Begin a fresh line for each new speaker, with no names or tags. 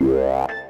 Yeah.